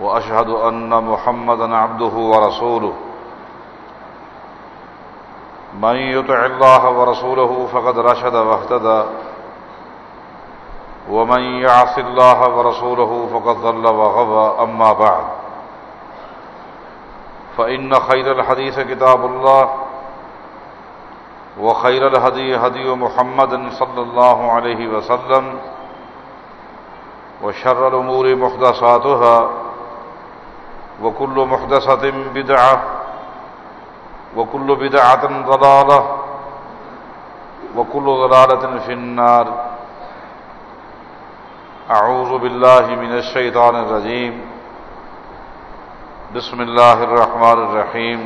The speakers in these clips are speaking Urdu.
وأشهد أن محمدا عبده ورسوله. من يطع الله ورسوله فقد رشد واهتدى. ومن يعص الله ورسوله فقد ضل وغضى. أما بعد. فإن خير الحديث كتاب الله. وخير الهدي هدي محمد صلى الله عليه وسلم. وشر الأمور محدثاتها. وكل محدثة بدعة، وكل بدعة ضلالة، وكل ضلالة في النار. أعوذ بالله من الشيطان الرجيم. بسم الله الرحمن الرحيم.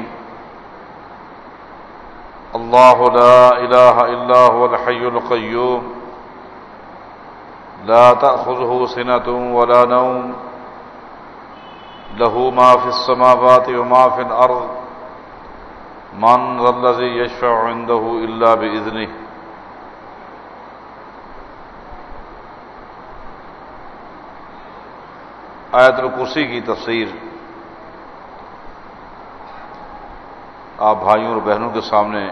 الله لا إله إلا هو الحي القيوم. لا تأخذه سنة ولا نوم. له ما في السماوات وما في الأرض، من ذا الذي يشفع عنده إلا بإذنه. آیت الکرسی کی تفسیر آپ بھائیوں اور بہنوں کے سامنے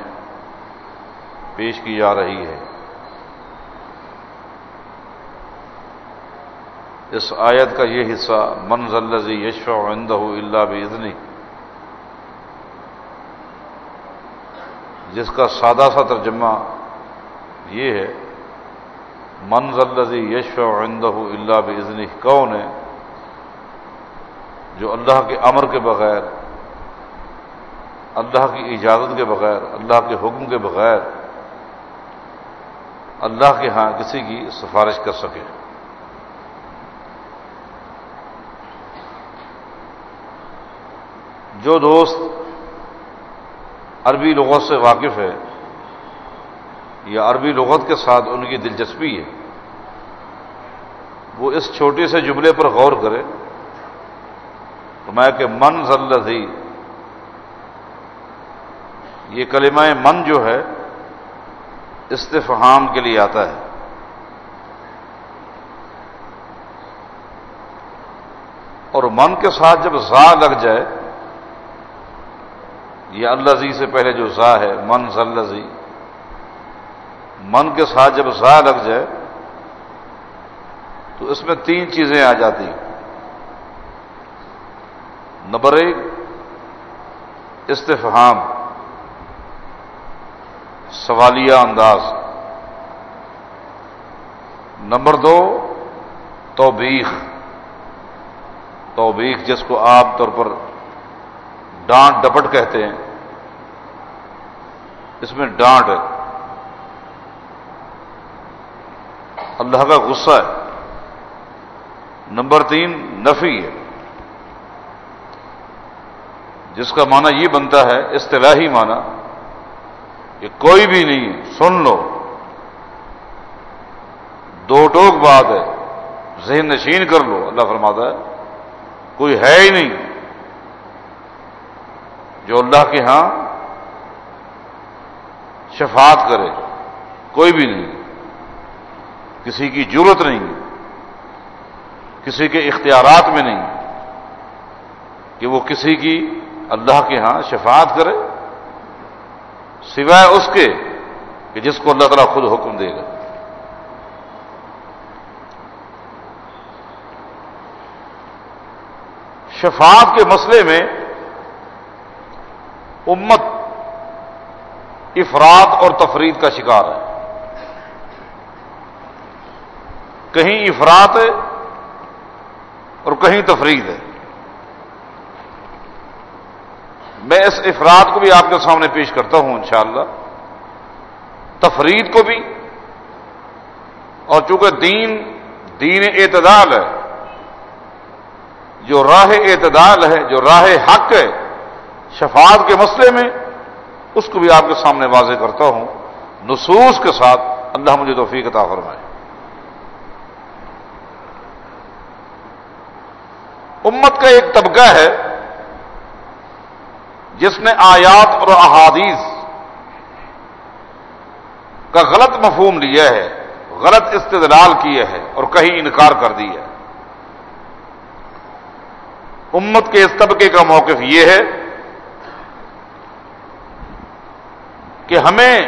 پیش کی جا رہی ہے۔ اس آیت کا یہ حصہ منزل یشو عندہ اللہ بزنی جس کا سادہ سا ترجمہ یہ ہے منزل یشو عندہ اللہ بزنی کون ہے؟ جو اللہ کے امر کے بغیر، اللہ کی اجازت کے بغیر، اللہ کے حکم کے بغیر، اللہ کے ہاں کسی کی سفارش کر سکے۔ جو دوست عربی لغت سے واقف ہے یا عربی لغت کے ساتھ ان کی دلچسپی ہے، وہ اس چھوٹے سے جملے پر غور کرے تو میں کہ من ذلتی یہ کلمہ من جو ہے استفہام کے لیے آتا ہے۔ اور من کے ساتھ جب زا لگ جائے یہ اللہ زی سے پہلے جو زا ہے، من ذلزی من کے ساتھ جب زا لگ جائے، تو اس میں تین چیزیں آ جاتی نمبر ایک، استفہام۔ سوالیہ انداز۔ نمبر دو، توبیخ۔ توبیخ جس کو عام طور پر ڈانٹ ڈپٹ کہتے ہیں۔ اس میں ڈانٹ ہے۔ اللہ کا غصہ ہے۔ نمبر تین، نفی ہے۔ جس کا معنی یہ بنتا ہے، اصطلاحی معنی، کہ کوئی بھی نہیں سن لو۔ دو ٹوک بات ہے۔ ذہن نشین کر لو۔ اللہ فرماتا ہے، کوئی ہے ہی نہیں۔ جو اللہ کے ہاں شفاعت کرے، کوئی بھی نہیں۔ کسی کی ضرورت نہیں، کسی کے اختیارات میں نہیں کہ وہ کسی کی اللہ کے ہاں شفاعت کرے، سوائے اس کے کہ جس کو اللہ تعالیٰ خود حکم دے گا۔ شفاعت کے مسئلے میں امت افراد اور تفرید کا شکار ہے۔ کہیں افراد ہے اور کہیں تفرید ہے۔ میں اس افراد کو بھی آپ کے سامنے پیش کرتا ہوں انشاءاللہ۔ تفرید کو بھی۔ اور چونکہ دین دین اعتدال ہے، جو راہ اعتدال ہے، جو راہ حق ہے، شفاعت کے مسئلے میں اس کو بھی آپ کے سامنے واضح کرتا ہوں، نصوص کے ساتھ اللہ مجھے توفیق عطا فرمائے۔ امت کا ایک طبقہ ہے جس نے آیات اور احادیث کا غلط مفہوم لیا ہے، غلط استدلال کیا ہے اور کہیں انکار کر دیا ہے۔ امت کے اس طبقے کا موقف یہ ہے کہ ہمیں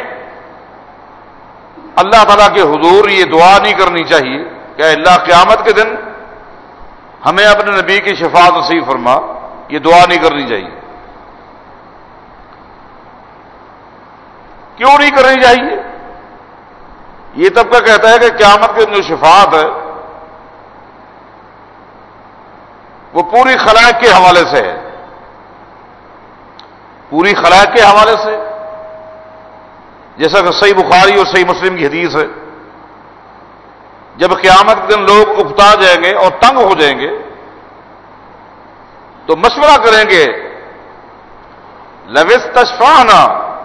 اللہ تعالیٰ کے حضور یہ دعا نہیں کرنی چاہیے کہ اللہ قیامت کے دن ہمیں اپنے نبی کی شفاعت نصیب فرما، یہ دعا نہیں کرنی چاہیے۔ کیوں نہیں کرنی چاہیے؟ یہ طبقہ کہتا ہے کہ قیامت کے جو شفاعت ہے، وہ پوری خلائق کے حوالے سے ہے۔ پوری خلائق کے حوالے سے۔ جیسا کہ صحیح بخاری اور صحیح مسلم کی حدیث ہے۔ جب قیامت کے دن لوگ اگتا جائیں گے اور تنگ ہو جائیں گے، تو مشورہ کریں گے لوس تشفانا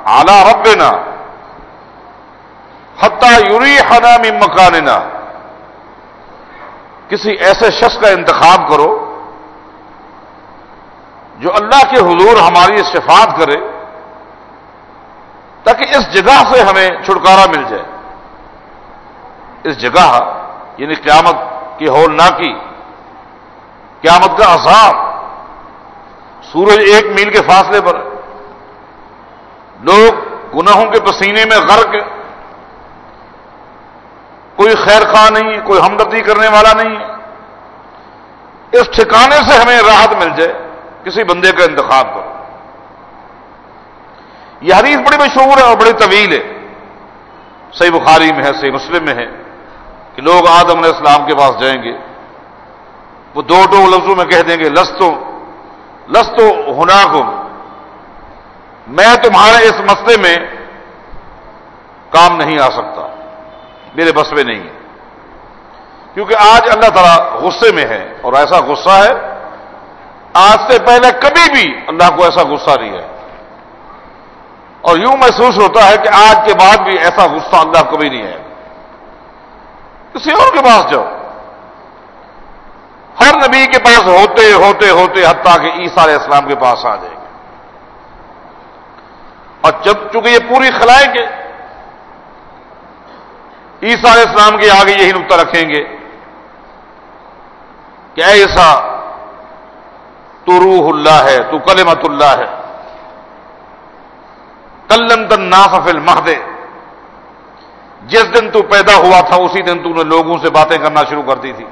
آلہ ربنا حتہ یوری حنا مکاننا کسی ایسے شخص کا انتخاب کرو جو اللہ کے حضور ہماری شفاعت کرے۔ تاکہ اس جگہ سے ہمیں چھٹکارا مل جائے۔ اس جگہ یعنی قیامت کی ہول نہ کی، قیامت کا عذاب سورج ایک میل کے فاصلے پر لوگ گناہوں کے پسینے میں غرق کوئی خیر خواہ نہیں کوئی ہمدردی کرنے والا نہیں اس ٹھکانے سے ہمیں راحت مل جائے، کسی بندے کا انتخاب کرو۔ یہ حدیث بڑی مشہور ہے اور بڑی طویل ہے۔ صحیح بخاری میں ہے، صحیح مسلم میں ہے کہ لوگ آدم علیہ السلام کے پاس جائیں گے۔ وہ دو ٹو لفظوں میں کہہ دیں گے، لستو لستو ہونا میں تمہارے اس مسئلے میں کام نہیں آ سکتا، میرے بس میں نہیں ہے کیونکہ آج اللہ تعالیٰ غصے میں ہے اور ایسا غصہ ہے، آج سے پہلے کبھی بھی اللہ کو ایسا غصہ نہیں ہے۔ اور یوں محسوس ہوتا ہے کہ آج کے بعد بھی ایسا غصہ اللہ کبھی نہیں ہے۔ کسی اور کے پاس جاؤ۔ ہر نبی کے پاس ہوتے ہوتے ہوتے حتیٰ کہ عیسیٰ علیہ السلام کے پاس آ جائیں گے اور جب چونکہ یہ پوری خلائیں گے عیسیٰ علیہ السلام کے آگے یہی نقطہ رکھیں گے کہ اے عیسیٰ، تو روح اللہ ہے، تو کلمت اللہ ہے۔ کلن تن نافل مہدے جس دن تو پیدا ہوا تھا، اسی دن تو نے لوگوں سے باتیں کرنا شروع کر دی تھی۔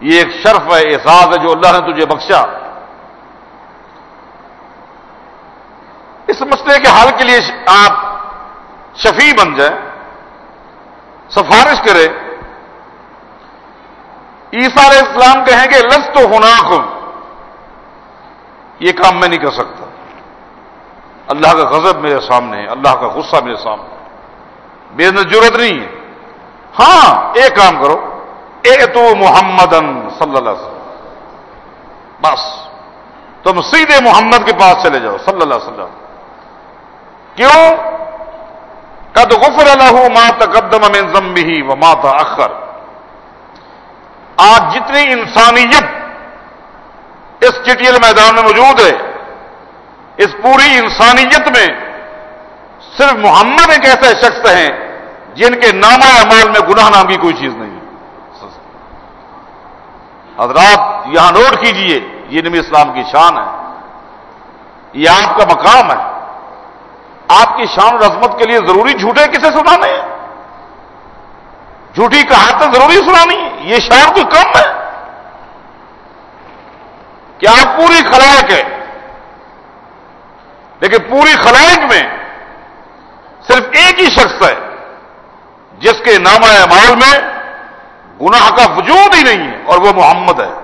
یہ ایک شرف ہے احساس ہے جو اللہ نے تجھے بخشا۔ اس مسئلے کے حل کے لیے آپ شفیع بن جائیں، سفارش کرے عیسیٰ علیہ السلام کہیں گے لس تو ہونا یہ کام میں نہیں کر سکتا۔ اللہ کا غضب میرے سامنے ہے، اللہ کا غصہ میرے سامنے بے ضرورت نہیں ہے۔ ہاں ایک کام کرو۔ اے تو محمد صلی اللہ علیہ وسلم۔ بس۔ تم سیدھے محمد کے پاس چلے جاؤ، صلی اللہ علیہ وسلم۔ کیوں؟ قد غفر اللہ ما تقدم من ذنبه وما تاخر آج جتنی انسانیت اس چٹیل میدان میں موجود ہے اس پوری انسانیت میں صرف محمد ایک ایسے شخص ہیں جن کے نامہ اعمال میں گناہ نام کی کوئی چیز نہیں حضرات، یہاں نوٹ کیجیے، یہ نبی اسلام کی شان ہے۔ یہ آپ کا مقام ہے۔ آپ کی شان اور عظمت کے لیے ضروری جھوٹے کسے سنانے ہیں؟ جھوٹی کہا ضروری سنانی یہ شان تو کم ہے۔ کہ آپ پوری خلائق ہے لیکن پوری خلائق میں صرف ایک ہی شخص ہے جس کے نام اعمال میں گناہ کا وجود ہی نہیں ہے اور وہ محمد ہے۔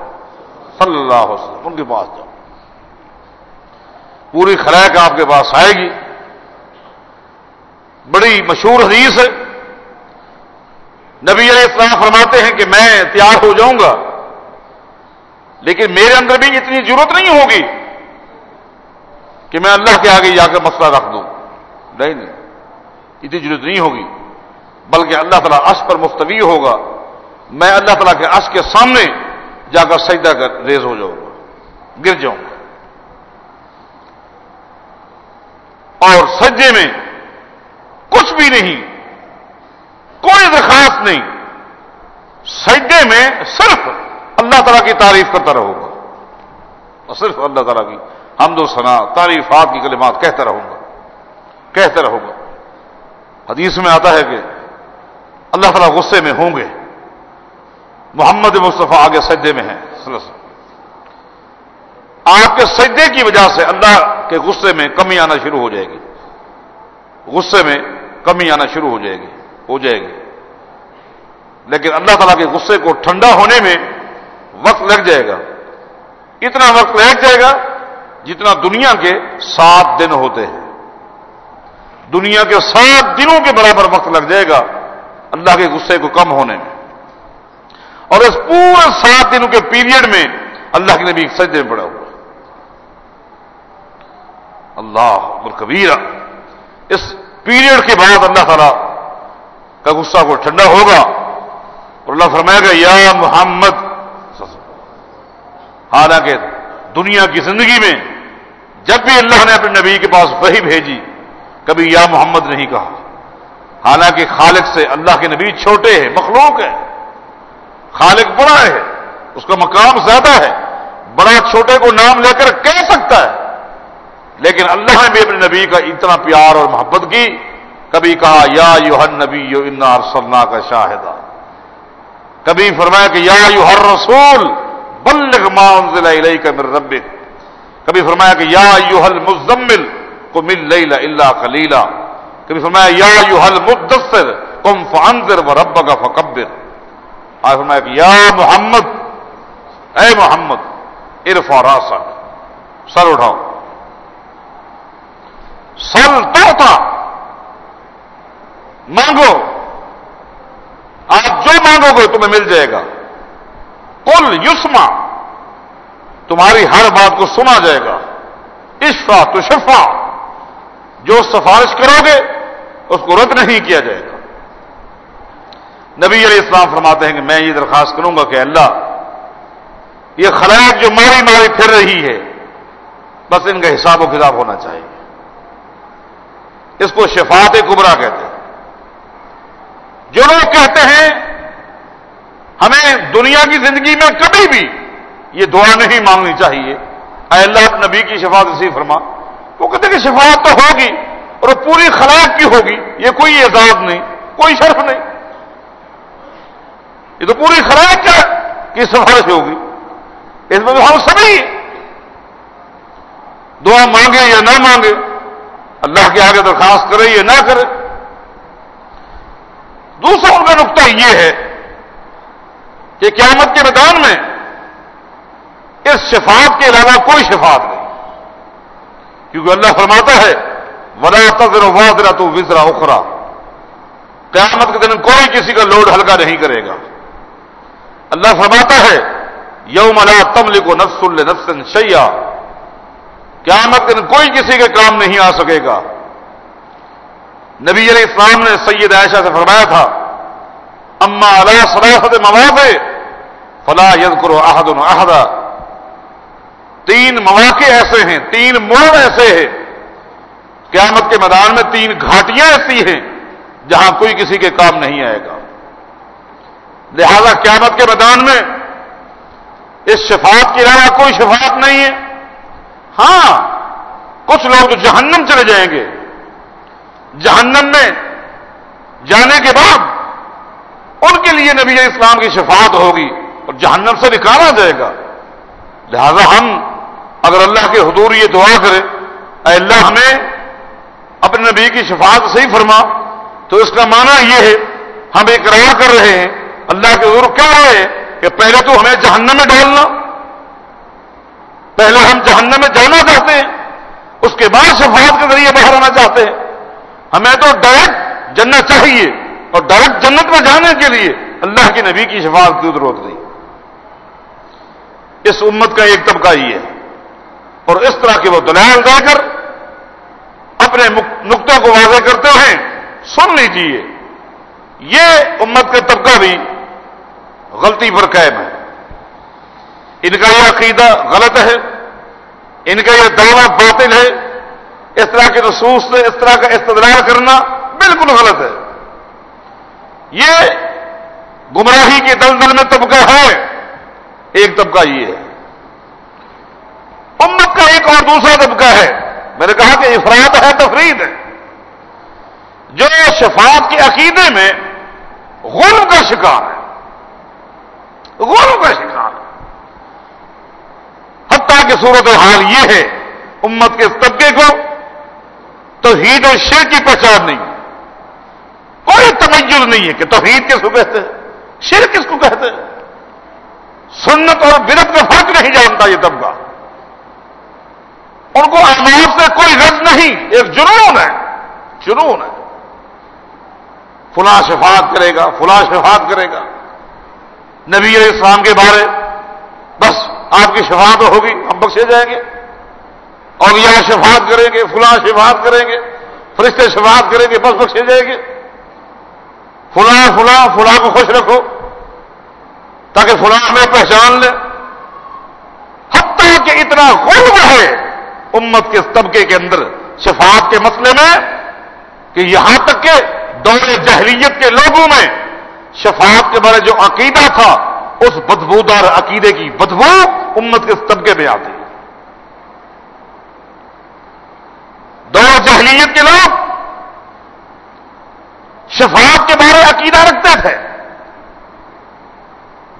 صلی اللہ علیہ وسلم، ان کے پاس جاؤ۔ پوری خلائق آپ کے پاس آئے گی۔ بڑی مشہور حدیث ہے۔ نبی علیہ السلام فرماتے ہیں کہ میں تیار ہو جاؤں گا، لیکن میرے اندر بھی اتنی ضرورت نہیں ہوگی۔ کہ میں اللہ کے آگے جا کر مسئلہ رکھ دوں۔ نہیں نہیں، اتنی ضرورت نہیں ہوگی۔ بلکہ اللہ تعالیٰ عش پر مفتوی ہوگا۔ میں اللہ تعالیٰ کے عش کے سامنے جا کر سجدہ کر ریز ہو جاؤں گا، گر جاؤں گا۔ اور سجے میں کچھ بھی نہیں، کوئی درخواست نہیں، سجدے میں صرف اللہ تعالیٰ کی تعریف کرتا رہوں گا۔ اور صرف اللہ تعالیٰ کی حمد و ثنا تعریفات کی کلمات، کہتا رہوں گا، کہتا رہوں گا۔ حدیث میں آتا ہے کہ اللہ تعالیٰ غصے میں ہوں گے۔ محمد مصطفیٰ آگے سجدے میں ہیں آپ کے سجدے کی وجہ سے اللہ کے غصے میں کمی آنا شروع ہو جائے گی۔ غصے میں کمی آنا شروع ہو جائے گی، ہو جائے گی۔ لیکن اللہ تعالیٰ کے غصے کو ٹھنڈا ہونے میں وقت لگ جائے گا۔ اتنا وقت لگ جائے گا جتنا دنیا کے سات دن ہوتے ہیں۔ دنیا کے سات دنوں کے برابر وقت لگ جائے گا اللہ کے غصے کو کم ہونے میں۔ اور اس پورے سات دنوں کے پیریڈ میں اللہ کے نبی سجدے میں پڑا ہوا۔ اللہ کبیر اس پیریڈ کے بعد اللہ تعالی کا غصہ کو ٹھنڈا ہوگا اور اللہ فرمائے گا، یا محمد حالانکہ دنیا کی زندگی میں جب بھی اللہ نے اپنے نبی کے پاس وہی بھیجی، کبھی یا محمد نہیں کہا۔ حالانکہ خالق سے اللہ کے نبی چھوٹے ہیں، مخلوق ہے خالق بڑا ہے، اس کا مقام زیادہ ہے۔ بڑا چھوٹے کو نام لے کر کہہ سکتا ہے۔ لیکن اللہ نے بھی اپنے نبی کا اتنا پیار اور محبت کی، کبھی کہا، یا یوہن نبی یو انار سلنا کا شاہدہ۔ کبھی فرمایا کہ، یا یو ہر رسول بلغ ما انزل الیک من ربک۔ کبھی فرمایا کہ یا یوہل مزمل کو مل لیلا اللہ خلیلا کبھی فرمایا یا یوہل مدثر کم فانذر و رب کا فکبر آج فرمایا کہ یا محمد، اے محمد ارفا راسا سر اٹھاؤ۔ سر تو مانگو۔ آپ جو مانگو گے تمہیں مل جائے گا۔ کل یسما تمہاری ہر بات کو سنا جائے گا۔ اشفا تو شفا جو سفارش کرو گے، اس کو رد نہیں کیا جائے گا۔ نبی علیہ السلام فرماتے ہیں کہ میں یہ درخواست کروں گا کہ اللہ، یہ خلائق جو ماری ماری پھر رہی ہے، بس ان کا حساب و کتاب ہونا چاہیے۔ اس کو شفاعت کبرا کہتے ہیں۔ جو لوگ کہتے ہیں، ہمیں دنیا کی زندگی میں کبھی بھی یہ دعا نہیں مانگنی چاہیے۔ اے اللہ نبی کی شفاعت اسی فرما۔ وہ کہتے کہ شفاعت تو ہوگی اور پوری خلاق کی ہوگی، یہ کوئی اعزاز نہیں، کوئی شرف نہیں۔ یہ تو پوری خلاق کیا کی سفارش ہوگی؟ اس میں تو ہم سبھی دعا مانگے یا نہ مانگے، اللہ کے آگے درخواست کرے یا نہ کرے۔ دوسرا ان کا نقطہ یہ ہے کہ قیامت کے میدان میں اس شفاعت کے علاوہ کوئی شفاعت نہیں۔ کیونکہ اللہ فرماتا ہے، ولا تذر وادرا تو وزرا اخرا قیامت کے دن کوئی کسی کا لوڈ ہلکا نہیں کرے گا۔ اللہ فرماتا ہے یوم لا تمل کو نفس نفسن شیا قیامت کے دن کوئی کسی کے کام نہیں آ سکے گا۔ نبی علیہ السلام نے سید عائشہ سے فرمایا تھا اما علیہ صلاحت مواد فلا ید کرو احد احدا تین مواقع ایسے ہیں، تین موڑ ایسے ہیں۔ قیامت کے میدان میں تین گھاٹیاں ایسی ہیں جہاں کوئی کسی کے کام نہیں آئے گا۔ لہذا قیامت کے میدان میں اس شفاعت کے علاوہ کوئی شفاعت نہیں ہے۔ ہاں کچھ لوگ تو جہنم چلے جائیں گے۔ جہنم میں جانے کے بعد ان کے لیے نبی اسلام کی شفاعت ہوگی اور جہنم سے نکالا جائے گا۔ لہذا ہم اگر اللہ کے حضور یہ دعا کرے، اے اللہ ہمیں اپنے نبی کی شفاعت صحیح فرما، تو اس کا معنی یہ ہے، ہم اقرار کر رہے ہیں۔ اللہ کے حضور کیا ہے کہ پہلے تو ہمیں جہنم میں ڈالنا۔ پہلے ہم جہنم میں جانا چاہتے ہیں، اس کے بعد شفاعت کے ذریعے باہر آنا چاہتے ہیں۔ ہمیں تو ڈائریکٹ جنت چاہیے اور ڈائریکٹ جنت میں جانے کے لیے اللہ کے نبی کی شفاعت کی ضرورت نہیں۔ اس امت کا ایک طبقہ ہی ہے۔ اور اس طرح کے وہ دلائل دے کر اپنے نقطوں کو واضح کرتے ہیں۔ سن لیجیے یہ امت کا طبقہ بھی غلطی پر قائم ہے۔ ان کا یہ عقیدہ غلط ہے، ان کا یہ دعویٰ باطل ہے۔ اس طرح کے رسوس سے، اس طرح کا استدلال کرنا بالکل غلط ہے۔ یہ گمراہی کے دلدل میں طبقہ ہے، ایک طبقہ یہ ہے۔ امت کا ایک اور دوسرا طبقہ ہے۔ میں نے کہا کہ افراد ہے، تفرید ہے۔ جو شفاعت کے عقیدے میں غلم کا شکار ہے۔ غلم کا شکار ہے۔ حتیٰ کہ صورت حال یہ ہے، امت کے اس طبقے کو توحید اور شیر کی پہچان نہیں کوئی تمیز نہیں ہے کہ توحید کس کو کہتے ہیں شیر کس کو کہتے ہیں۔ سنت اور برت کا فرق نہیں جانتا یہ طبقہ۔ ان کو احمد سے کوئی غرض نہیں، ایک جنون ہے جنون ہے۔ فلاں شفاعت کرے گا، فلاں شفاعت کرے گا۔ نبی علیہ السلام کے بارے، بس آپ کی شفاعت ہوگی، ہم بخشے جائیں گے۔ اور یہ شفاعت کریں گے، فلاں شفاعت کریں گے، فرشتے شفاعت کریں گے، بس بخشے جائیں گے۔ فلاں فلاں فلاں کو خوش رکھو، تاکہ فلاں ہمیں پہچان لے۔ حتیٰ کہ اتنا غلب ہے امت کے طبقے کے اندر شفاعت کے مسئلے میں کہ یہاں تک کہ دور جہلیت کے لوگوں میں شفاعت کے بارے جو عقیدہ تھا، اس بدبودار عقیدے کی بدبو امت کے طبقے میں آتی دور جہلیت کے لوگ شفاعت کے بارے عقیدہ رکھتے تھے۔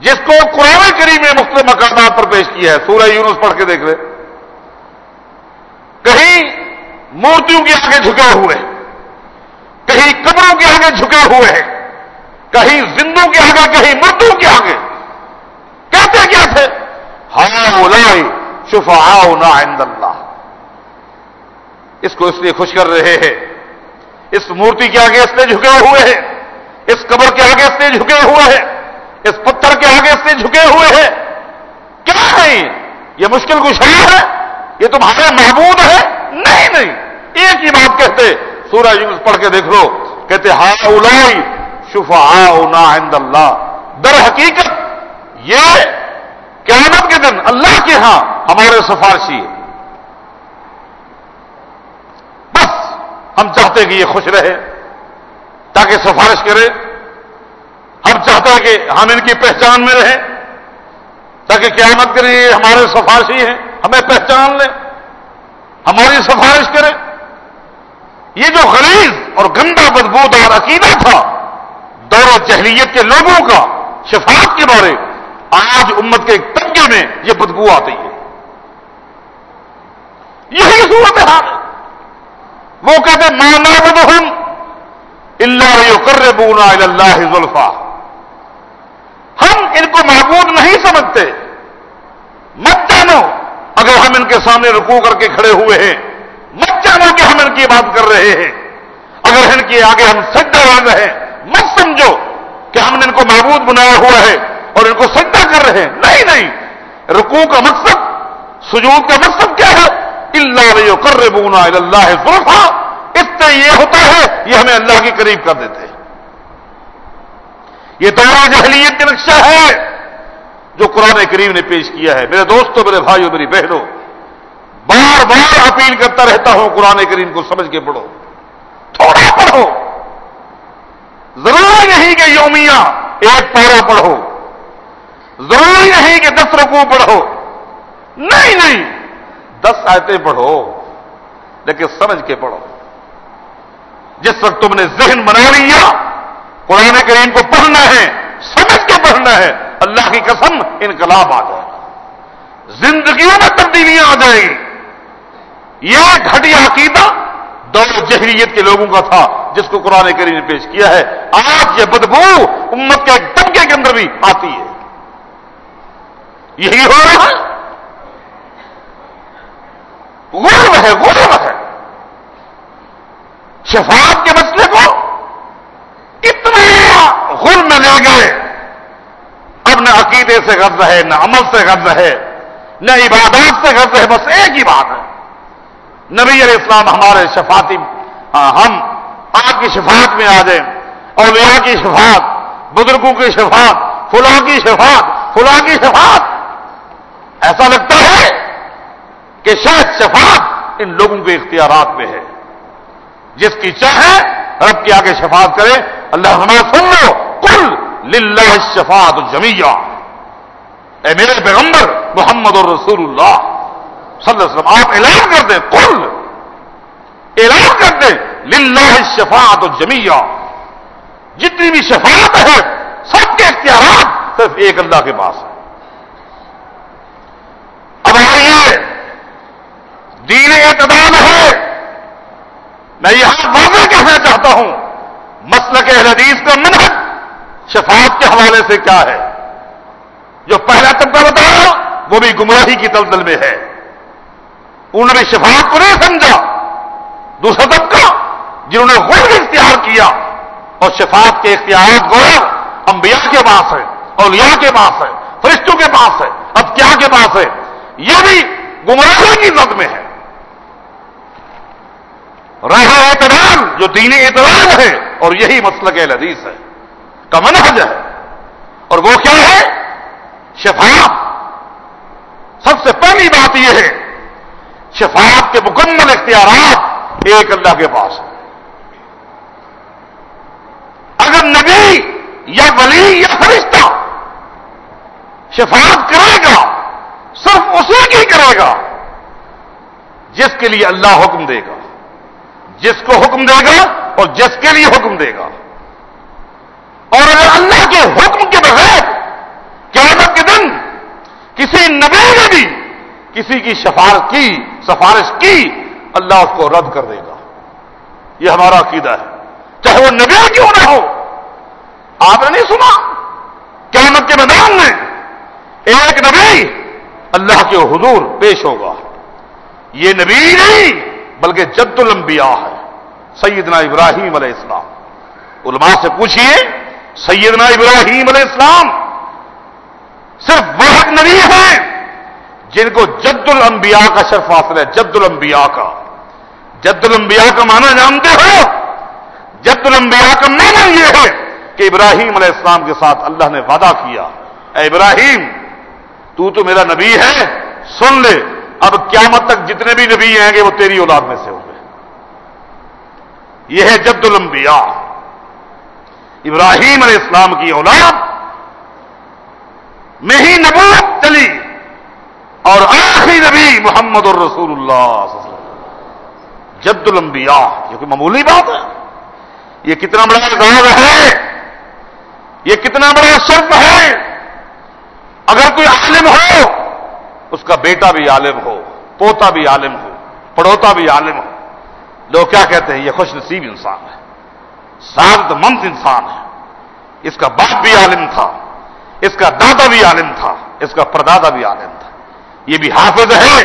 جس کو قرآن کریم میں مختلف مقامات پر پیش کیا ہے، سورہ یونس پڑھ کے دیکھ رہے کہیں مورتیوں کے آگے جھکے ہوئے کہیں قبروں کے آگے جھکے ہوئے ہیں۔ کہیں زندوں کے آگے، کہیں مردوں کے آگے۔ کہتے کیا تھے؟ ہاں شفا عند اللہ۔ اس کو اس لیے خوش کر رہے ہیں۔ اس مورتی کے آگے اس لیے جھکے ہوئے ہیں۔ اس قبر کے آگے اس لیے جھکے ہوئے ہیں۔ اس پتھر کے آگے اس لیے جھکے ہوئے ہیں۔ کیا ہے یہ مشکل کچھ ہے۔ یہ تمہارے محبود ہے۔ نہیں نہیں۔ ایک ہی بات کہتے سورہ یونس پڑھ کے دیکھ لو، کہتے ہاں اولائی شفا عند اللہ در حقیقت یہ قیامت کے دن اللہ کے ہاں ہمارے سفارشی ہے بس ہم چاہتے کہ یہ خوش رہے، تاکہ سفارش کرے۔ ہم چاہتے ہیں کہ ہم ان کی پہچان میں رہیں، تاکہ قیامت کے لیے ہمارے سفارشی ہیں، ہمیں پہچان لیں، ہماری سفارش کرے یہ جو غریض اور گندا بدبودار عقیدہ تھا، دور جہلیت کے لوگوں کا، شفاعت کے بارے آج امت کے ایک طبقے میں یہ بدبو آتی ہے۔ یہی صورت حال۔ ہے وہ کہتے مانا بدہم اللہ کر بونا اللہ ذلفا ہم ان کو معبود نہیں سمجھتے۔ مت جانو، اگر ہم ان کے سامنے رکو کر کے کھڑے ہوئے ہیں مت جانو کہ ہم ان کی بات کر رہے ہیں۔ اگر ان کے آگے ہم سجدہ مان رہے ہیں، مت سمجھو کہ ہم نے ان کو معبود بنایا ہوا ہے اور ان کو سجدہ کر رہے ہیں۔ نہیں نہیں۔ رکوع کا مقصد، سجود کا مقصد کیا ہے؟ اللہ کر بونا اللہ ظلفا اس سے یہ ہوتا ہے، یہ ہمیں اللہ کے قریب کر دیتے ہیں۔ یہ دورہ جہلیت کا نقشہ ہے جو قرآن کریم نے پیش کیا ہے۔ میرے دوستوں میرے بھائیوں میری بہنوں بار بار اپیل کرتا رہتا ہوں، قرآن کریم کو سمجھ کے پڑھو۔ تھوڑا پڑھو۔ ضروری نہیں کہ یومیہ ایک پارا پڑھو۔ ضروری نہیں کہ دس رکو پڑھو۔ نہیں نہیں۔ دس آیتیں پڑھو، لیکن سمجھ کے پڑھو۔ جس وقت تم نے ذہن بنا لیا، قرآن کریم کو پڑھنا ہے، سمجھ کے پڑھنا ہے، اللہ کی قسم انقلاب آ جائے گا۔ زندگیوں میں تبدیلیاں آ جائیں گی۔ یہ گھٹیا عقیدہ دور جہریت کے لوگوں کا تھا جس کو قرآن کریم نے پیش کیا ہے۔ آج یہ بدبو امت کے ایک کے اندر بھی آتی ہے۔ یہی ہو رہا ہے۔ غرب ہے غرب ہے۔ شفاعت کے مسئلے کو اتنا غل میں لے گئے۔ اب نہ عقیدے سے غرض ہے، نہ عمل سے غرض ہے، نہ عبادات سے غرض ہے، بس ایک ہی بات ہے۔ نبی علیہ السلام ہمارے شفاتی ہم آپ کی شفاعت میں آ جائیں۔ اور میرا کی شفاعت، بزرگوں کی شفاعت، فلاں کی شفاعت، فلاں کی شفاعت۔ ایسا لگتا ہے کہ شاید شفاعت ان لوگوں کے اختیارات میں ہے۔ جس کی چاہے رب کی آگے شفاعت کرے۔ اللہ ہمارا سن لو کل للہ شفاعت جمیا اے میرے پیغمبر، محمد الرسول اللہ۔ صلی اللہ علیہ وسلم، آپ اعلان کر دیں کل اعلان کر دیں، للہ شفاعت جمیا جتنی بھی شفاعت ہے، سب کے اختیارات صرف ایک اللہ کے پاس ہے اب آئیے، دین اعتدال ہے۔ میں یہاں واضح کہنا چاہتا ہوں، مسلک حدیث کا منحص شفاعت کے حوالے سے کیا ہے؟ جو پہلا طبقہ بتایا، وہ بھی گمراہی کی دلدل میں ہے۔ انہوں نے شفاعت کو نہیں سمجھا، دوسرا طبقہ جنہوں نے خود اختیار کیا اور شفاعت کے اختیارات کو انبیاء کے پاس ہے اولیاء کے پاس ہے فرشتوں کے پاس ہے اب کیا کے پاس ہے یہ بھی یعنی گمراہی کی زد میں ہے۔ رہا اعتدال جو دین اعتدال ہے، اور یہی مسلک حدیث ہے۔ کا منحج ہے۔ اور وہ کیا ہے؟ شفاعت۔ سب سے پہلی بات یہ ہے شفاعت کے مکمل اختیارات ایک اللہ کے پاس ہے اگر نبی یا ولی یا فرشتہ شفاعت کرے گا، صرف اسی کی کرے گا، جس کے لیے اللہ حکم دے گا، جس کو حکم دے گا اور جس کے لیے حکم دے گا اور اگر اللہ کے حکم کے بغیر قیامت کے دن کسی نبی نے بھی کسی کی سفارش کی سفارش کی، اللہ اس کو رد کر دے گا۔ یہ ہمارا عقیدہ ہے۔ چاہے وہ نبی کیوں نہ ہو۔ آپ نے نہیں سنا؟ قیامت کے میدان میں ایک نبی اللہ کے حضور پیش ہوگا۔ یہ نبی نہیں، بلکہ جد الانبیاء ہے۔ سیدنا ابراہیم علیہ السلام۔ علماء سے پوچھئے، سیدنا ابراہیم علیہ السلام صرف واحد نبی ہیں۔ جن کو جد الانبیاء کا شرف حاصل ہے، جد الانبیاء کا۔ جد الانبیاء کا معنی جانتے ہو؟ جد الانبیاء کا معنی یہ ہے کہ ابراہیم علیہ السلام کے ساتھ اللہ نے وعدہ کیا۔ اے ابراہیم، تو تو میرا نبی ہے، سن لے۔ اب قیامت تک جتنے بھی نبی آئیں گے، وہ تیری اولاد میں سے ہوں گے۔ یہ ہے جد الانبیاء۔ ابراہیم علیہ السلام کی اولاد میں ہی نبوت چلی۔ اور آخری نبی محمد الرسول اللہ جد الانبیاء، یہ کوئی معمولی بات ہے؟ یہ کتنا بڑا اعزاز ہے؟ یہ کتنا بڑا شرف ہے؟ اگر کوئی عالم ہو، اس کا بیٹا بھی عالم ہو، پوتا بھی عالم ہو، پڑوتا بھی عالم ہو۔ لوگ کیا کہتے ہیں؟ یہ خوش نصیب انسان ہے۔ سعادت مند انسان ہے۔ اس کا باپ بھی عالم تھا، اس کا دادا بھی عالم تھا، اس کا پردادا بھی عالم تھا۔ یہ بھی حافظ ہے،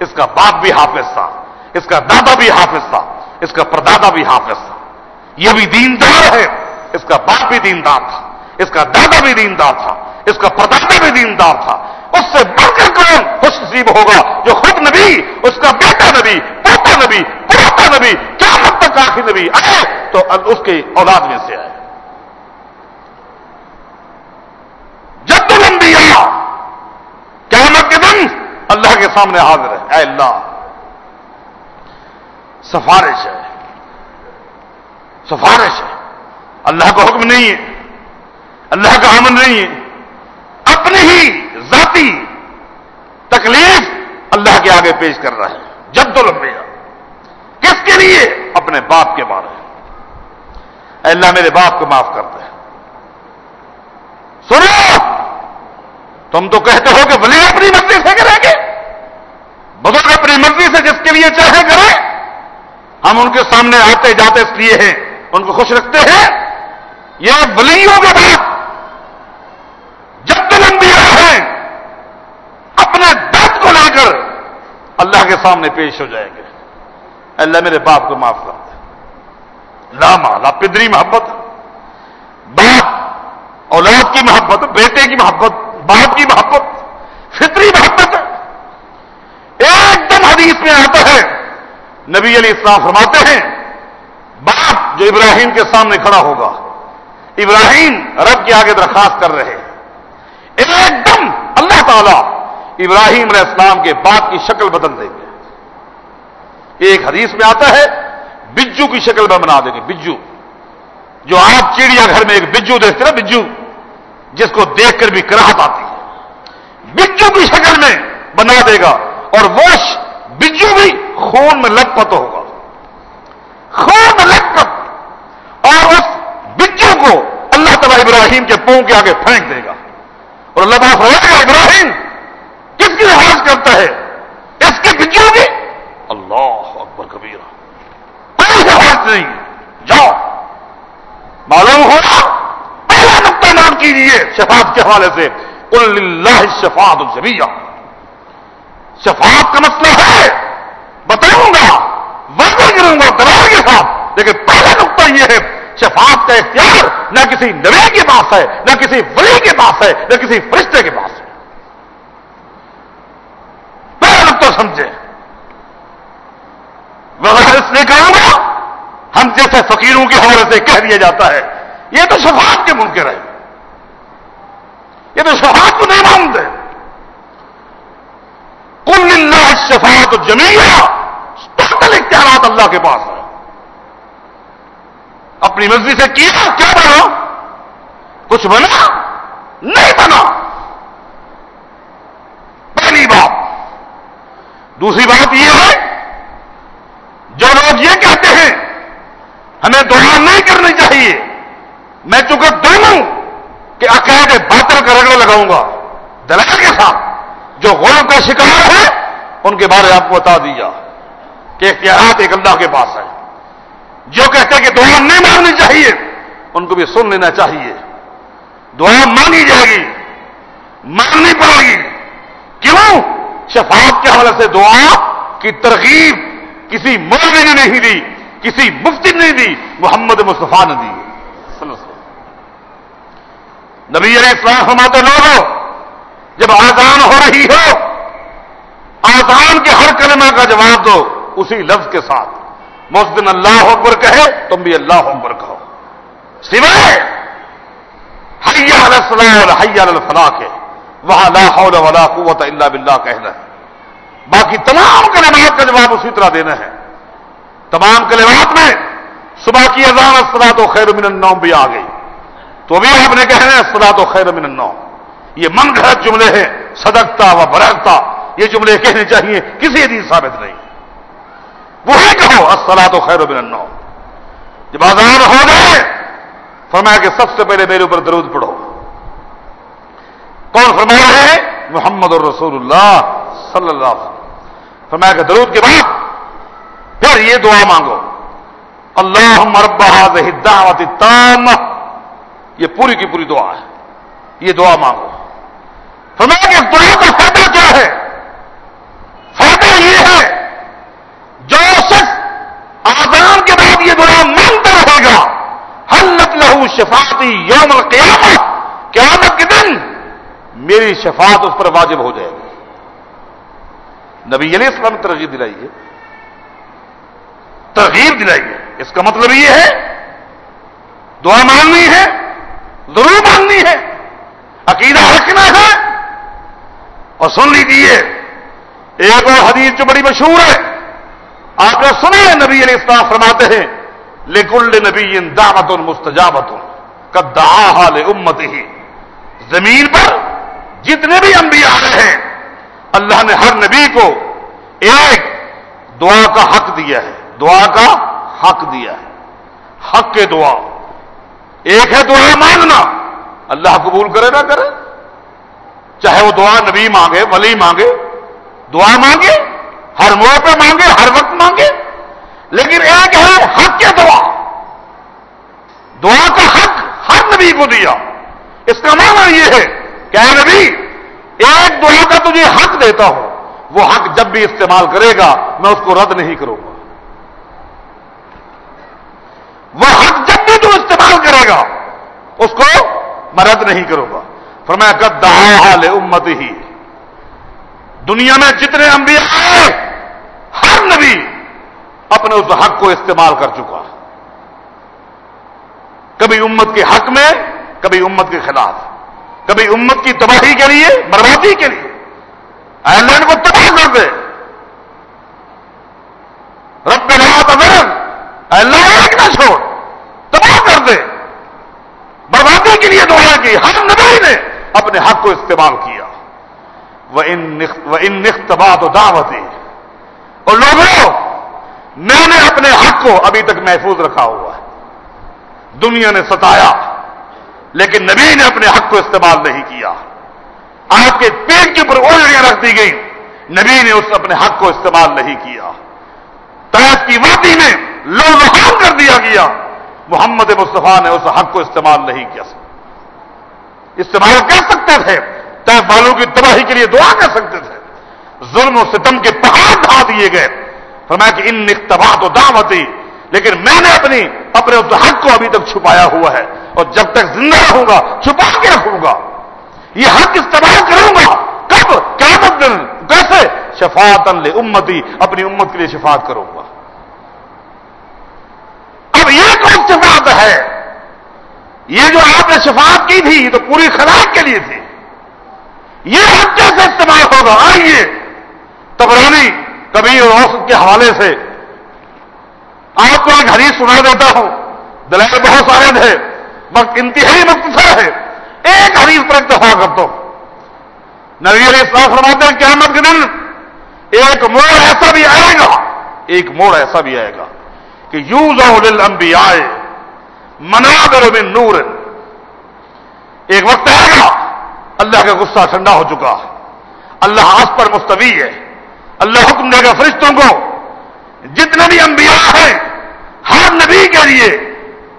اس کا باپ بھی حافظ تھا، اس کا دادا بھی حافظ تھا، اس کا پردادا بھی حافظ تھا۔ یہ بھی دیندار ہے، اس کا باپ بھی دیندار تھا، اس کا دادا بھی دیندار تھا، اس کا پردادا بھی دیندار تھا۔ اس سے بڑھ کر کون خوش نصیب ہوگا جو خود نبی، اس کا بیٹا نبی پوتا نبی پوتا نبی کیا حد تک آخری نبی آئے تو اس کی اولاد میں سے آئے۔ جد الانبیاء، قیامت کے اللہ کے سامنے حاضر ہے۔ اے اللہ، سفارش ہے۔ سفارش ہے۔ اللہ کا حکم نہیں ہے۔ اللہ کا امن نہیں ہے۔ اپنی ہی ذاتی تکلیف اللہ کے آگے پیش کر رہا ہے۔ جد الانبیاء کس کے لیے؟ اپنے باپ کے بارے۔ اے اللہ، میرے باپ کو معاف کرتے ہیں سنو، تم تو کہتے ہو کہ ولی اپنی مرضی سے کریں گے بزرگ اپنی مرضی سے جس کے لیے چاہے کرے ہم ان کے سامنے آتے جاتے اس لیے ہیں، ان کو خوش رکھتے ہیں۔ یہ ولیوں کے بعد جب تک انبیاء ہیں، اپنے درد کو لے کر اللہ کے سامنے پیش ہو جائیں گے۔ اللہ، میرے باپ کو معاف کر۔ دے لاما لا پدری محبت۔ باپ، اولاد کی محبت، بیٹے کی محبت، باپ کی محبت فطری محبت ایک دم حدیث میں آتا ہے نبی علی اسلام فرماتے ہیں، باپ جو ابراہیم کے سامنے کھڑا ہوگا، ابراہیم رب کے آگے درخواست کر رہے ایک دم اللہ تعالی ابراہیم علیہ السلام کے باپ کی شکل بدل دیں گے۔ ایک حدیث میں آتا ہے، بجو کی شکل میں بنا دیں گے، بجو۔ جو آپ چڑیا گھر میں ایک بجو دیکھتے نا، بجو، جس کو دیکھ کر بھی کراہت آتی ہے۔ بجو کی شکل میں بنا دے گا اور وہ خون میں لت پت ہوگا۔ خون میں لت پت اور اس بجو کو اللہ تعالیٰ ابراہیم کے پوں کے آگے پھینک دے گا۔ اور اللہ تعالیٰ گا ابراہیم، کس کی لحاظ کرتا ہے؟ اس کے بجو بھی اللہ اکبر کبیر کوئی لحاظ نہیں۔ جاؤ۔ معلوم ہوا پہلا نقطہ نام کیجیے شفاعت کے حوالے سے۔ اللہ شفاعت الجبیہ شفاعت کا مسئلہ ہے بتاؤں گا وعدہ کروں گا دباؤ کے ساتھ لیکن پہلا نقطہ یہ ہے شفاعت کا اختیار نہ کسی نبی کے پاس ہے، نہ کسی ولی کے پاس ہے، نہ کسی فرشتے کے پاس ہے۔ پہلا نقطہ سمجھے۔ وغیرہ اس لیے کہوں گا ہم جیسے فقیروں کے حوالے سے کہہ دیا جاتا ہے۔ یہ تو شفاعت کے منکر ہے یہ تو شفاعت کو نہیں مانتے کل اللہ شفاعت جمیہ ٹوٹل اختیارات اللہ کے پاس ہے۔ اپنی مرضی سے کیا کیا بنا؟ کچھ بنا؟ نہیں بنا۔ پہلی بات۔ دوسری بات یہ ہے، جو لوگ یہ کہتے ہیں، ہمیں دعا نہیں کرنی چاہیے۔ میں چونکہ دونوں کہ عقائد باطل کا رگڑا لگاؤں گا۔ دلال کے ساتھ جو غلط کا شکار ہے، ان کے بارے آپ کو بتا دیا کہ اختیارات ایک اللہ کے پاس ہے جو کہتے ہیں کہ دعا نہیں مانگنی چاہیے، ان کو بھی سن لینا چاہیے۔ دعا مانگی جائے گی۔ مانگنی پڑے گی۔ کیوں؟ شفاعت کے حوالے سے دعا کی ترغیب کسی مولوی نے نہیں دی، کسی مفتی نے نہیں دی، محمد مصطفیٰ نے دی۔ نبی علیہ السلام ہمارے لوگوں، جب آزان ہو رہی ہو، آزان کے ہر کلمہ کا جواب دو اسی لفظ کے ساتھ۔ مسدن اللہ اکبر کہے، تم بھی اللہ اکبر کہو۔ سوائے حیا السلام حیا الفلاح کے وہاں لا حول ولا قوت الا باللہ کہنا ہے۔ باقی تمام کلمات کا جواب اسی طرح دینا ہے۔ تمام کلمات میں صبح کی اذان السلام تو خیر من النوم بھی آ گئی۔ تو بھی آپ نے کہنا ہے السلام تو خیر من النوم۔ یہ من گھڑت جملے ہیں، صدقتا و برکتا۔ یہ جملے کہنے چاہیے، کسی حدیث ثابت نہیں۔ وہی کہو السلام تو خیر بن النوم۔ جب آزان ہو گئے فرمایا کہ سب سے پہلے میرے اوپر درود پڑھو۔ کون فرما رہے ہیں محمد الرسول اللہ صلی اللہ علیہ وسلم۔ فرمایا کہ درود کے بعد پھر یہ دعا مانگو۔ اللہ مربہ دعوت تام یہ پوری کی پوری دعا ہے۔ یہ دعا مانگو۔ فرمایا کہ دعا کا فائدہ کیا ہے فائدہ یہ ہے جو شخص آزان کے بعد یہ دعا مانتا رہے گا حلت لہو شفاعتی یوم القیامت، قیامت کے دن میری شفاعت اس پر واجب ہو جائے گی۔ نبی علیہ السلام ترغیب دلائیے ترغیب دلائیے اس کا مطلب یہ ہے، دعا مانگنی ہے، ضرور مانگنی ہے، عقیدہ رکھنا ہے۔ اور سن لیجیے ایک اور حدیث جو بڑی مشہور ہے، آپ نے سنا ہے، نبی علیہ السلام فرماتے ہیں لکل نبی دعوت مستجابت کدا حال امت ہی زمین پر جتنے بھی انبیاء آئے ہیں اللہ نے ہر نبی کو ایک دعا کا حق دیا ہے۔ دعا کا حق دیا ہے۔ حق کے دعا۔ ایک ہے دعا مانگنا۔ اللہ قبول کرے نہ کرے۔ چاہے وہ دعا نبی مانگے، ولی مانگے، دعا مانگے، ہر موڑ پہ مانگے، ہر وقت مانگے۔ لیکن ایک ہے حق کے دعا۔ دعا کا حق ہر نبی کو دیا۔ اس کا معنی یہ ہے کہ اے نبی، ایک دعا کا تجھے حق دیتا ہوں، وہ حق جب بھی استعمال کرے گا، میں اس کو رد نہیں کروں گا۔ وہ حق جب بھی تو استعمال کرے گا، اس کو میں رد نہیں کروں گا۔ فرمایا کد حال امت ہی دنیا میں جتنے انبیاء آئے، ہر نبی اپنے اس حق کو استعمال کر چکا کبھی امت کے حق میں، کبھی امت کے خلاف۔ کبھی امت کی تباہی کے لیے، بربادی کے لیے۔ آئرلینڈ کو تباہ کر دے۔ رب اگر اللہ ایک نہ چھوڑ، تباہ کر دے۔ بربادی کے لیے دعا کی، ہر نبی نے اپنے حق کو استعمال کیا۔ وہ ان نختبا تو دعوتی اور لوگوں میں نے اپنے حق کو ابھی تک محفوظ رکھا ہوا ہے۔ دنیا نے ستایا، لیکن نبی نے اپنے حق کو استعمال نہیں کیا۔ آپ کے پیٹ کے اوپر اوڑیاں رکھ دی گئی نبی نے اس اپنے حق کو استعمال نہیں کیا۔ تیس کی وادی میں لو لوگ کر دیا گیا۔ محمد مصطفیٰ نے اس حق کو استعمال نہیں کیا۔ استعمال کر سکتے تھے تیس والوں کی تباہی کے لیے دعا کر سکتے تھے۔ ظلم و ستم کے پہاڑ ڈھا دیے گئے۔ فرمایا کہ ان نقتبا تو دعوتی، لیکن میں نے اپنی، اپنے اس حق کو ابھی تک چھپایا ہوا ہے، اور جب تک زندہ رہوں گا، چھپا کے رکھوں گا۔ یہ حق استعمال کروں گا۔ کب؟ کیا دن۔ کیسے؟ شفات امتی اپنی امت کے لیے شفات کروں گا۔ اب یہ کون شفات ہے، یہ جو آپ نے شفات کی تھی تو پوری خلاق کے لیے تھی۔ یہ حق کیسے استعمال ہوگا؟ آئیے، تبرانی کبھی اوسط کے حوالے سے آپ کو ایک حدیث سنا دیتا ہوں۔ دلائل بہت سارے تھے وقت انتہائی مختصر ہے۔ ایک حدیث پر اتفاق کرتا ہوں نبی علیہ السلام فرماتے ہیں، قیامت کے دن ایک موڑ ایسا بھی آئے گا، ایک موڑ ایسا بھی آئے گا کہ یوز لمبی آئے منابر من نور۔ ایک وقت آئے گا، اللہ کا غصہ ٹھنڈا ہو چکا۔ اللہ آس پر مستوی ہے۔ اللہ حکم دے گا، فرشتوں کو۔ جتنے بھی انبیاء ہیں، ہر نبی کے لیے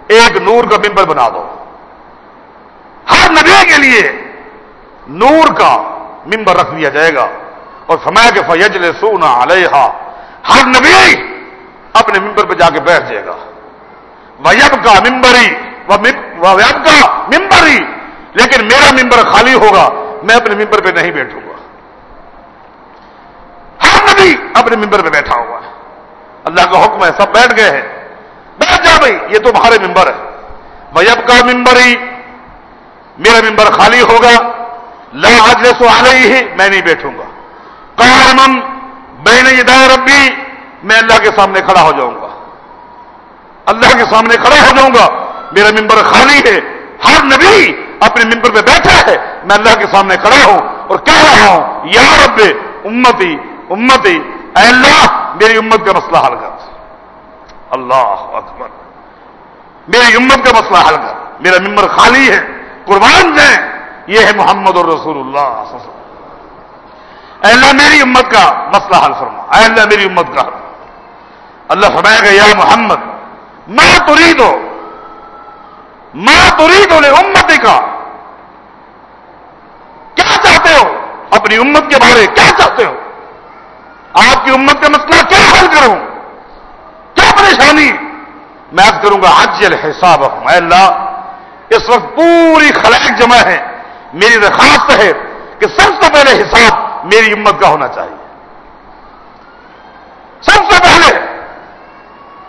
ایک نور کا ممبر بنا دو۔ ہر نبی کے لیے نور کا ممبر رکھ دیا جائے گا۔ اور سمے کے فیجل سونا علیہ ہر نبی اپنے ممبر پہ جا کے بیٹھ جائے گا۔ ویب کا ممبری ویب کا ممبری لیکن میرا ممبر خالی ہوگا، میں اپنے ممبر پہ نہیں بیٹھوں گا۔ نبی اپنے ممبر پہ بیٹھا ہوا ہے۔ اللہ کا حکم ہے، سب بیٹھ گئے ہیں۔ بیٹھ جا بھائی، یہ تمہارے ممبر ہے ویب کا ممبر ہی میرا ممبر خالی ہوگا۔ لا آج سو ہی میں نہیں بیٹھوں گا۔ کارمن بین یہ ربی میں اللہ کے سامنے کھڑا ہو جاؤں گا۔ اللہ کے سامنے کھڑا ہو جاؤں گا۔ میرا ممبر خالی ہے۔ ہر نبی اپنے ممبر پہ بیٹھا ہے۔ میں اللہ کے سامنے کھڑا ہوں اور کہہ رہا ہوں، یا رب، امتی امتی، اے اللہ، میری امت کا مسئلہ حل کر۔ اللہ اکبر۔ میری امت کا مسئلہ حل کر۔ میرا ممبر خالی ہے، قربان جائیں۔ یہ ہے محمد اور رسول اللہ اے اللہ، میری امت کا مسئلہ حل فرما۔ اے اللہ، میری امت کا حل۔ اللہ فرمائے گا یا محمد میں تری دو میں تری دو امت کا کیا چاہتے ہو؟ اپنی امت کے بارے کیا چاہتے ہو؟ آپ کی امت کا مسئلہ کیا حل کروں؟ کیا پریشانی؟ میں اب کروں گا حج الحساب اے اللہ، اس وقت پوری خلائق جمع ہے میری درخواست ہے کہ سب سے پہلے حساب میری امت کا ہونا چاہیے۔ سب سے پہلے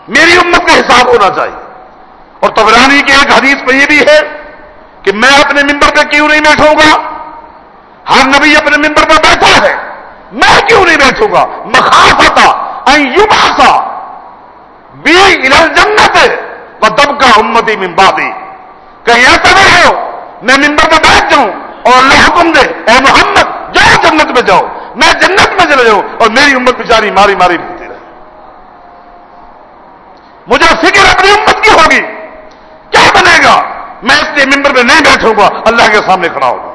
میری امت کا حساب ہونا چاہیے۔ اور تبرانی کی ایک حدیث پہ یہ بھی ہے کہ میں اپنے ممبر پہ کیوں نہیں بیٹھوں گا؟ ہر نبی اپنے ممبر پہ بیٹھا ہے۔ میں کیوں نہیں بیٹھوں گا؟ مخافتا یو باسا بی جنت وہ دب کا امتی ممبادی کہیں ایسا نہ ہو؟ میں ممبر پہ بیٹھ جاؤں اور اللہ حکم دے، اے محمد، جاؤ جنت میں جاؤ، میں جنت میں چلے جاؤں اور میری امت بیچاری ماری ماری پھرتی رہے۔ مجھے فکر اپنی امت کی ہوگی۔ کیا بنے گا؟ میں اس لیے ممبر پہ نہیں بیٹھوں گا، اللہ کے سامنے کھڑا ہوگا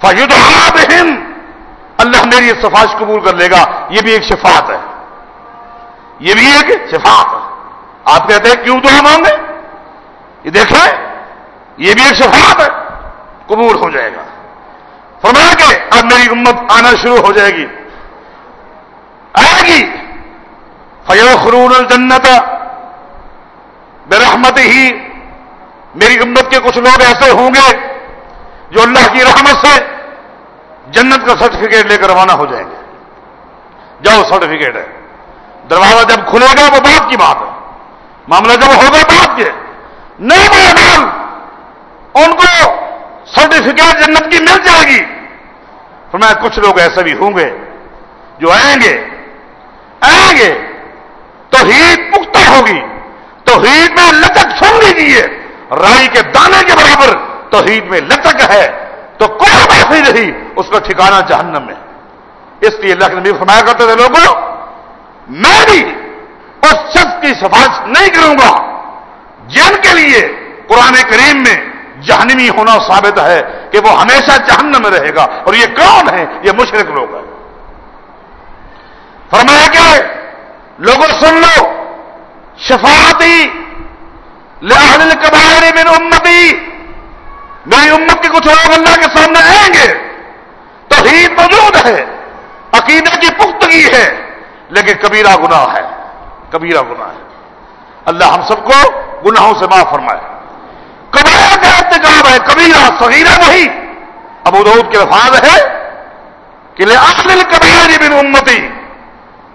فیود ہند اللہ میری یہ سفارش قبول کر لے گا، یہ بھی ایک شفاعت ہے۔ یہ بھی ایک شفاعت ہے۔ آپ کہتے ہیں، کیوں تو ہم مانگے یہ دیکھیں یہ بھی ایک شفاعت ہے۔ قبول ہو جائے گا۔ فرمایا کہ اب میری امت آنا شروع ہو جائے گی۔ آئے گی۔ خرون الجنت برحمت ہی میری امت کے کچھ لوگ ایسے ہوں گے جو اللہ کی رحمت سے جنت کا سرٹیفکیٹ لے کر روانہ ہو جائیں گے۔ جاؤ، سرٹیفکیٹ ہے۔ دروازہ جب کھلے گا، وہ بات کی بات ہے۔ معاملہ جب ہوگا بات کے۔ نہیں مہمان ان کو سرٹیفکیٹ جنت کی مل جائے گی۔ فرمایا، کچھ لوگ ایسے بھی ہوں گے جو آئیں گے۔ آئیں گے۔ توحید پختہ ہوگی۔ توحید میں لچک سن لیجیے رائی کے دانے کے برابر توحید میں لچک ہے۔ تو کوئی بات نہیں رہی۔ اس کا ٹھکانا جہنم میں اس لیے اللہ کے نبی فرمایا کرتے تھے لوگوں، میں بھی اس شخص کی سفارش نہیں کروں گا جن کے لیے قرآن کریم میں جہنمی ہونا ثابت ہے کہ وہ ہمیشہ جہنم میں رہے گا۔ اور یہ کون ہے یہ مشرق لوگ ہیں۔ فرمایا کہ لوگوں، سن لو، شفاعتی لہل کبائر من امتی میری امت کے کچھ لوگ اللہ کے سامنے آئیں گے۔ توحید موجود ہے۔ عقیدے کی پختگی ہے، لیکن کبیرہ گناہ ہے۔ کبیرہ گناہ ہے۔ اللہ ہم سب کو گناہوں سے معاف فرمائے۔ کبیرہ کا ارتکاب ہے، کبیرہ صغیرہ نہیں۔ ابو دعود کے الفاظ ہے کہ لے آخر کبیرہ بن امتی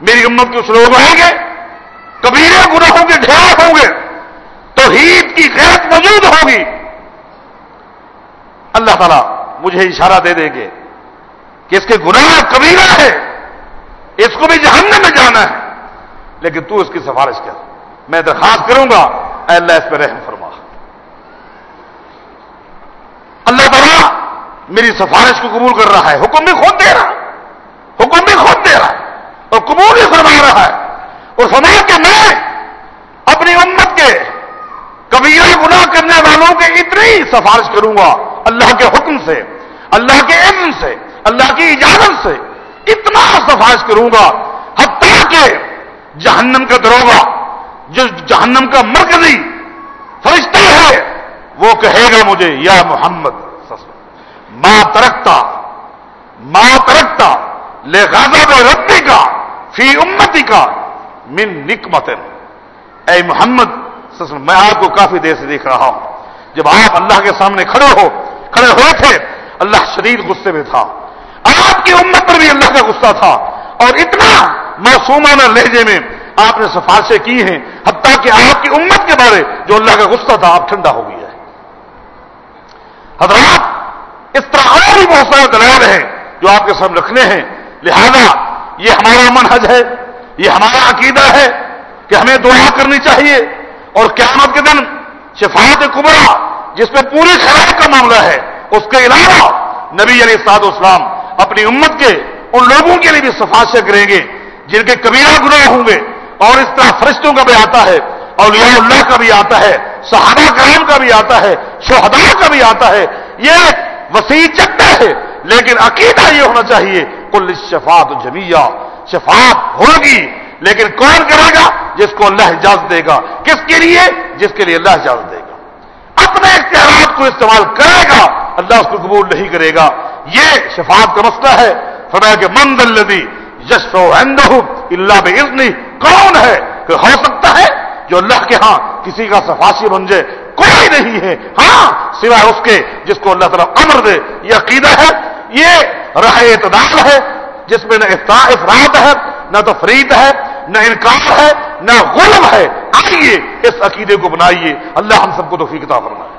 میری امت کے اس لوگ آئیں گے، کبیرے گناہوں کے ڈھیر ہوں گے۔ توحید کی غیرت موجود ہوگی۔ اللہ تعالیٰ مجھے اشارہ دے دیں گے۔ کہ اس کے گناہ کبیرہ ہے اس کو بھی جہنم میں جانا ہے۔ لیکن تو اس کی سفارش کر۔ میں درخواست کروں گا، اے اللہ اس پہ رحم فرما۔ اللہ تعالیٰ میری سفارش کو قبول کر رہا ہے۔ حکم بھی خود دے رہا حکم بھی خود دے رہا ہے۔ اور قبول بھی فرما رہا ہے۔ اور فرما کہ میں اپنی امت کے کبیرہ گناہ کرنے والوں کے اتنی سفارش کروں گا۔ اللہ کے حکم سے، اللہ کے علم سے اللہ کی اجازت سے اتنا سفارش کروں گا، حتیٰ کہ جہنم کا دروگا جو جہنم کا مرکزی فرشتہ ہے، وہ کہے گا مجھے، یا محمد ماں ترکتا ماں ترکتا، لے غازہ ربی کا فی امتی کا من نکمت۔ اے محمد میں آپ کو کافی دیر سے دیکھ رہا ہوں۔ جب آپ اللہ کے سامنے کھڑے ہو، کھڑے ہوئے تھے، اللہ شدید غصے میں تھا۔ آپ کی امت پر بھی اللہ کا غصہ تھا۔ اور اتنا معصومانہ لہجے میں آپ نے سفارشیں کی ہیں، حتیٰ کہ آپ کی امت کے بارے جو اللہ کا غصہ تھا، آپ ٹھنڈا ہو گیا ہے۔ حضرات، اس طرح اور بھی بہت سارے دلائل ہیں جو آپ کے سامنے رکھنے ہیں۔ لہذا یہ ہمارا منحج ہے، یہ ہمارا عقیدہ ہے کہ ہمیں دعا کرنی چاہیے۔ اور قیامت کے دن شفاعت کبرا، جس میں پوری خراب کا معاملہ ہے، اس کے علاوہ نبی علیہ سعد اسلام اپنی امت کے ان لوگوں کے لیے بھی سفارشیں کریں گے، جن کے کبیرہ گناہ ہوں گے۔ اور اس طرح فرشتوں کا بھی آتا ہے اور اللہ کا بھی آتا ہے، صحابہ کرام کا بھی آتا ہے شہدا کا بھی آتا ہے۔ یہ وسیع چکر ہے، لیکن عقیدہ یہ ہونا چاہیے کل شفات جمیا شفاعت ہوگی، لیکن کون کرے گا؟ جس کو اللہ اجازت دے گا۔ کس کے لیے؟ جس کے لیے اللہ اجازت دے گا۔ اپنے اختیارات کو استعمال کرے گا، اللہ اس کو قبول نہیں کرے گا۔ یہ شفاعت کا مسئلہ ہے۔ فرمایا کہ مند الدی یش اللہ بزنی کون ہے کہ ہو سکتا ہے جو اللہ کے ہاں کسی کا سفاشی بن جائے؟ کوئی نہیں ہے۔ ہاں سوائے اس کے جس کو اللہ تعالیٰ امر دے، یہ عقیدہ ہے۔ یہ راہ اعتدال ہے۔ جس میں نہ افراد ہے، نہ تو فرید ہے، نہ انکار ہے، نہ غلم ہے۔ آئیے اس عقیدے کو بنائیے۔ اللہ ہم سب کو تو فیقتا فرمائے۔